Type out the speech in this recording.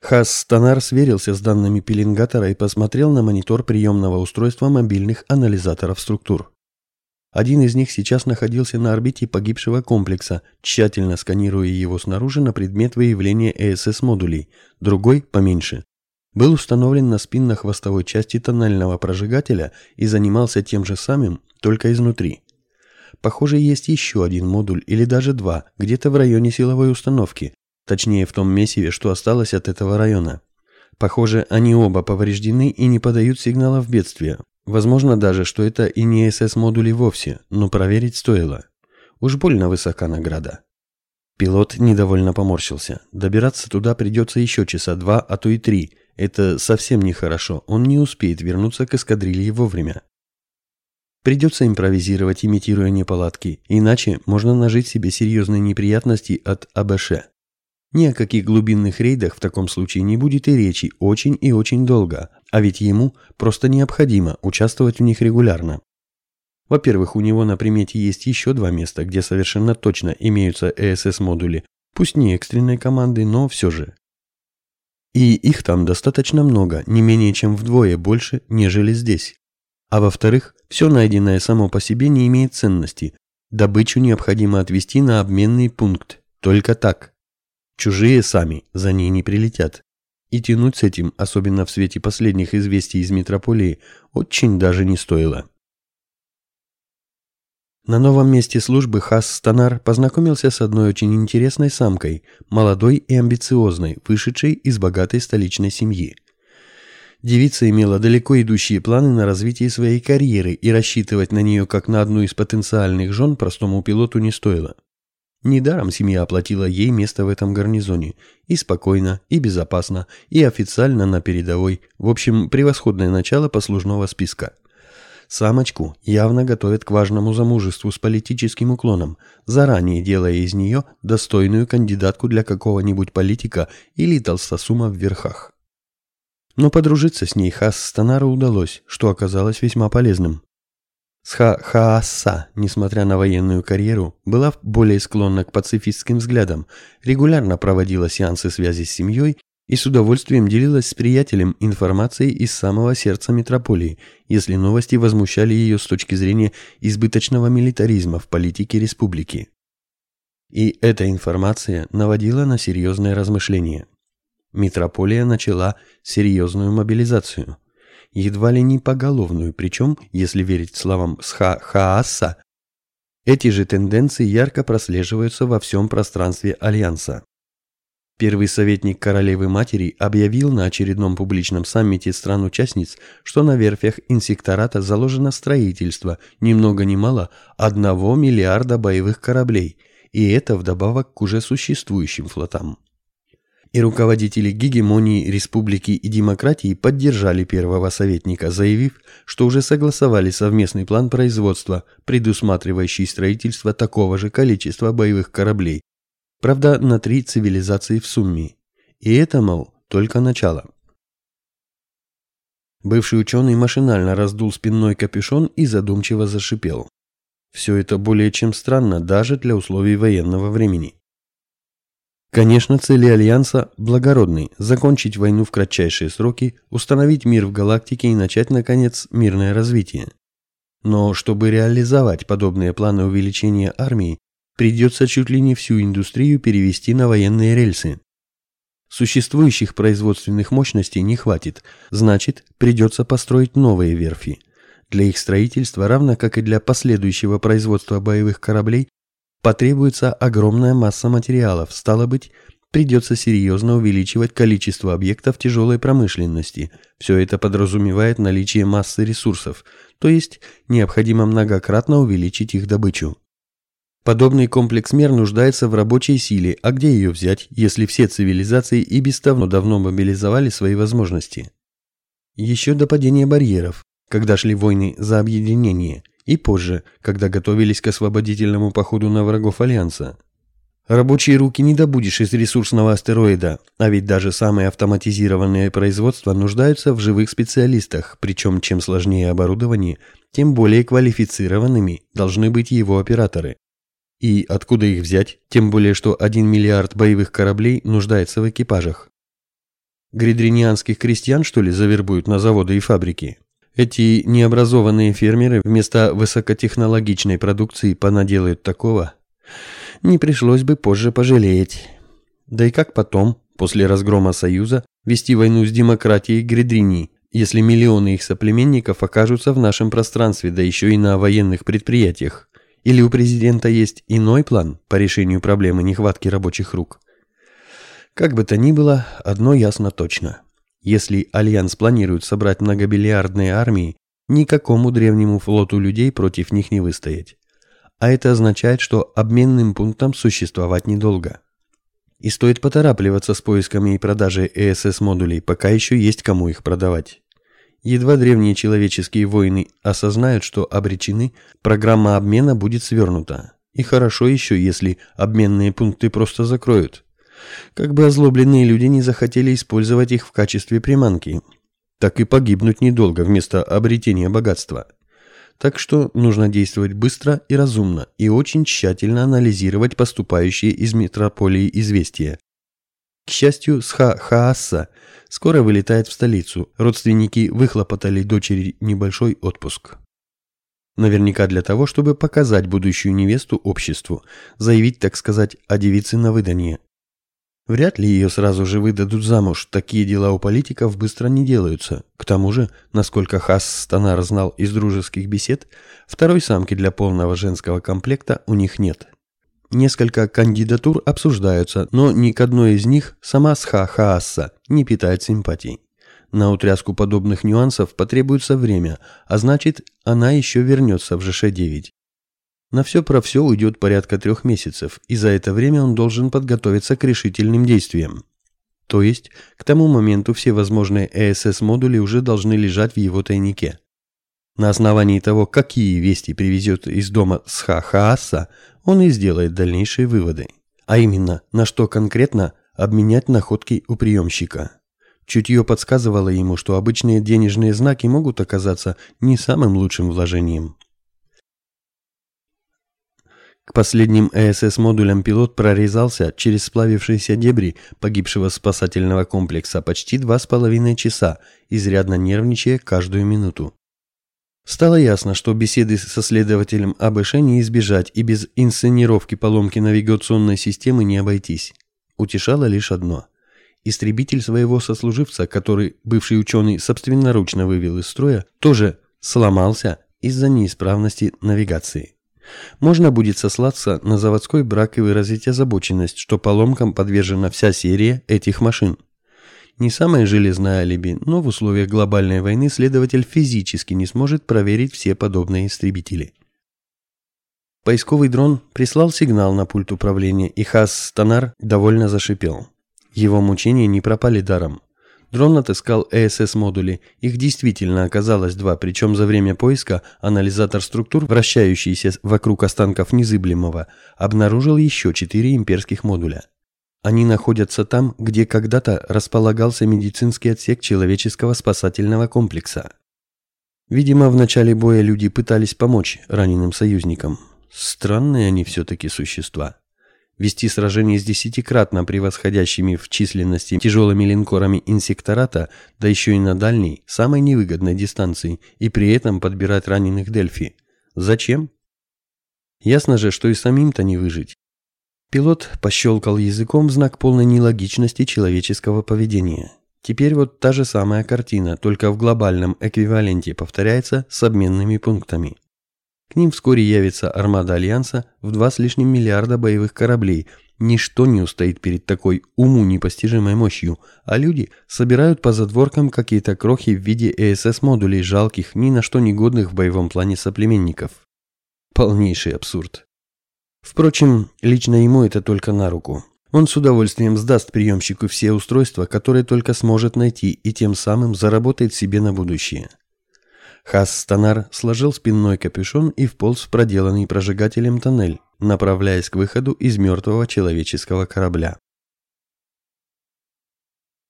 Хас Станар сверился с данными пеленгатора и посмотрел на монитор приемного устройства мобильных анализаторов структур. Один из них сейчас находился на орбите погибшего комплекса, тщательно сканируя его снаружи на предмет выявления ЭСС-модулей, другой, поменьше, был установлен на спинно-хвостовой части тоннельного прожигателя и занимался тем же самым, только изнутри. Похоже, есть еще один модуль или даже два, где-то в районе силовой установки, точнее в том месиве, что осталось от этого района. Похоже, они оба повреждены и не подают сигналов бедствия, Возможно даже, что это и не СС-модули вовсе, но проверить стоило. Уж больно высока награда. Пилот недовольно поморщился. Добираться туда придется еще часа два, а то и три. Это совсем нехорошо, он не успеет вернуться к эскадрилье вовремя. Придется импровизировать, имитируя неполадки, иначе можно нажить себе серьезные неприятности от АБШ. Ни о каких глубинных рейдах в таком случае не будет и речи очень и очень долго, а ведь ему просто необходимо участвовать в них регулярно. Во-первых, у него на примете есть еще два места, где совершенно точно имеются ЭСС-модули, пусть не экстренной команды, но все же. И их там достаточно много, не менее чем вдвое больше, нежели здесь. А во-вторых, все найденное само по себе не имеет ценности. Добычу необходимо отвезти на обменный пункт. Только так. Чужие сами за ней не прилетят. И тянуть с этим, особенно в свете последних известий из метрополии, очень даже не стоило. На новом месте службы Хас Станар познакомился с одной очень интересной самкой, молодой и амбициозной, вышедшей из богатой столичной семьи. Девица имела далеко идущие планы на развитие своей карьеры, и рассчитывать на нее как на одну из потенциальных жен простому пилоту не стоило. Недаром семья оплатила ей место в этом гарнизоне. И спокойно, и безопасно, и официально на передовой. В общем, превосходное начало послужного списка. Самочку явно готовят к важному замужеству с политическим уклоном, заранее делая из нее достойную кандидатку для какого-нибудь политика или толстосума в верхах. Но подружиться с ней Хас Станара удалось, что оказалось весьма полезным. Сха-Хаасса, несмотря на военную карьеру, была более склонна к пацифистским взглядам, регулярно проводила сеансы связи с семьей и с удовольствием делилась с приятелем информацией из самого сердца метрополии, если новости возмущали ее с точки зрения избыточного милитаризма в политике республики. И эта информация наводила на серьезное размышление. Метрополия начала серьезную мобилизацию – едва ли не поголовную, причем, если верить словам Сха-Хааса, эти же тенденции ярко прослеживаются во всем пространстве Альянса. Первый советник королевы-матери объявил на очередном публичном саммите стран-участниц, что на верфях инсектората заложено строительство, ни много ни мало, одного миллиарда боевых кораблей, и это вдобавок к уже существующим флотам и руководители гегемонии, республики и демократии поддержали первого советника, заявив, что уже согласовали совместный план производства, предусматривающий строительство такого же количества боевых кораблей, правда на три цивилизации в сумме. И это, мол, только начало. Бывший ученый машинально раздул спинной капюшон и задумчиво зашипел. Все это более чем странно даже для условий военного времени. Конечно, цели Альянса благородны – закончить войну в кратчайшие сроки, установить мир в галактике и начать, наконец, мирное развитие. Но чтобы реализовать подобные планы увеличения армии, придется чуть ли не всю индустрию перевести на военные рельсы. Существующих производственных мощностей не хватит, значит, придется построить новые верфи. Для их строительства, равно как и для последующего производства боевых кораблей, Потребуется огромная масса материалов, стало быть, придется серьезно увеличивать количество объектов тяжелой промышленности. Все это подразумевает наличие массы ресурсов, то есть необходимо многократно увеличить их добычу. Подобный комплекс мер нуждается в рабочей силе, а где ее взять, если все цивилизации и без того давно мобилизовали свои возможности? Еще до падения барьеров, когда шли войны за объединение, и позже, когда готовились к освободительному походу на врагов Альянса. Рабочие руки не добудешь из ресурсного астероида, а ведь даже самые автоматизированные производства нуждаются в живых специалистах, причем чем сложнее оборудование, тем более квалифицированными должны быть его операторы. И откуда их взять, тем более что 1 миллиард боевых кораблей нуждается в экипажах. Гридринианских крестьян, что ли, завербуют на заводы и фабрики? Эти необразованные фермеры вместо высокотехнологичной продукции понаделают такого? Не пришлось бы позже пожалеть. Да и как потом, после разгрома Союза, вести войну с демократией Гридрини, если миллионы их соплеменников окажутся в нашем пространстве, да еще и на военных предприятиях? Или у президента есть иной план по решению проблемы нехватки рабочих рук? Как бы то ни было, одно ясно точно. Если Альянс планирует собрать многобильярдные армии, никакому древнему флоту людей против них не выстоять. А это означает, что обменным пунктам существовать недолго. И стоит поторапливаться с поисками и продажей ЭСС-модулей, пока еще есть кому их продавать. Едва древние человеческие воины осознают, что обречены, программа обмена будет свернута. И хорошо еще, если обменные пункты просто закроют. Как бы озлобленные люди не захотели использовать их в качестве приманки. Так и погибнуть недолго вместо обретения богатства. Так что нужно действовать быстро и разумно, и очень тщательно анализировать поступающие из метрополии известия. К счастью, Сха Хаасса скоро вылетает в столицу. Родственники выхлопотали дочери небольшой отпуск. Наверняка для того, чтобы показать будущую невесту обществу, заявить, так сказать, о девице на выданье. Вряд ли ее сразу же выдадут замуж, такие дела у политиков быстро не делаются. К тому же, насколько Хас Станар знал из дружеских бесед, второй самки для полного женского комплекта у них нет. Несколько кандидатур обсуждаются, но ни к одной из них сама Сха Хаасса не питает симпатий. На утряску подобных нюансов потребуется время, а значит, она еще вернется в ЖШ-9. На все про все уйдет порядка трех месяцев, и за это время он должен подготовиться к решительным действиям. То есть, к тому моменту все возможные ЭСС-модули уже должны лежать в его тайнике. На основании того, какие вести привезет из дома Сха Хааса, он и сделает дальнейшие выводы. А именно, на что конкретно обменять находки у приемщика. Чутье подсказывало ему, что обычные денежные знаки могут оказаться не самым лучшим вложением. К последним ЭСС-модулям пилот прорезался через сплавившиеся дебри погибшего спасательного комплекса почти два с половиной часа, изрядно нервничая каждую минуту. Стало ясно, что беседы со следователем АБШ не избежать и без инсценировки поломки навигационной системы не обойтись. Утешало лишь одно. Истребитель своего сослуживца, который бывший ученый собственноручно вывел из строя, тоже сломался из-за неисправности навигации. Можно будет сослаться на заводской брак и выразить озабоченность, что поломкам подвержена вся серия этих машин. Не самое железное алиби, но в условиях глобальной войны следователь физически не сможет проверить все подобные истребители. Поисковый дрон прислал сигнал на пульт управления, и Хас Станар довольно зашипел. Его мучения не пропали даром. Дрон отыскал ЭСС-модули. Их действительно оказалось два, причем за время поиска анализатор структур, вращающийся вокруг останков незыблемого, обнаружил еще четыре имперских модуля. Они находятся там, где когда-то располагался медицинский отсек человеческого спасательного комплекса. Видимо, в начале боя люди пытались помочь раненым союзникам. Странные они все-таки существа. Вести сражение с десятикратно превосходящими в численности тяжелыми линкорами инсектората, да еще и на дальней, самой невыгодной дистанции, и при этом подбирать раненых Дельфи. Зачем? Ясно же, что и самим-то не выжить. Пилот пощелкал языком знак полной нелогичности человеческого поведения. Теперь вот та же самая картина, только в глобальном эквиваленте повторяется с обменными пунктами. К ним вскоре явится армада Альянса в два с лишним миллиарда боевых кораблей. Ничто не устоит перед такой уму непостижимой мощью, а люди собирают по задворкам какие-то крохи в виде ЭСС-модулей жалких, ни на что негодных в боевом плане соплеменников. Полнейший абсурд. Впрочем, лично ему это только на руку. Он с удовольствием сдаст приемщику все устройства, которые только сможет найти, и тем самым заработает себе на будущее. Хас Станар сложил спинной капюшон и вполз в проделанный прожигателем тоннель, направляясь к выходу из мертвого человеческого корабля.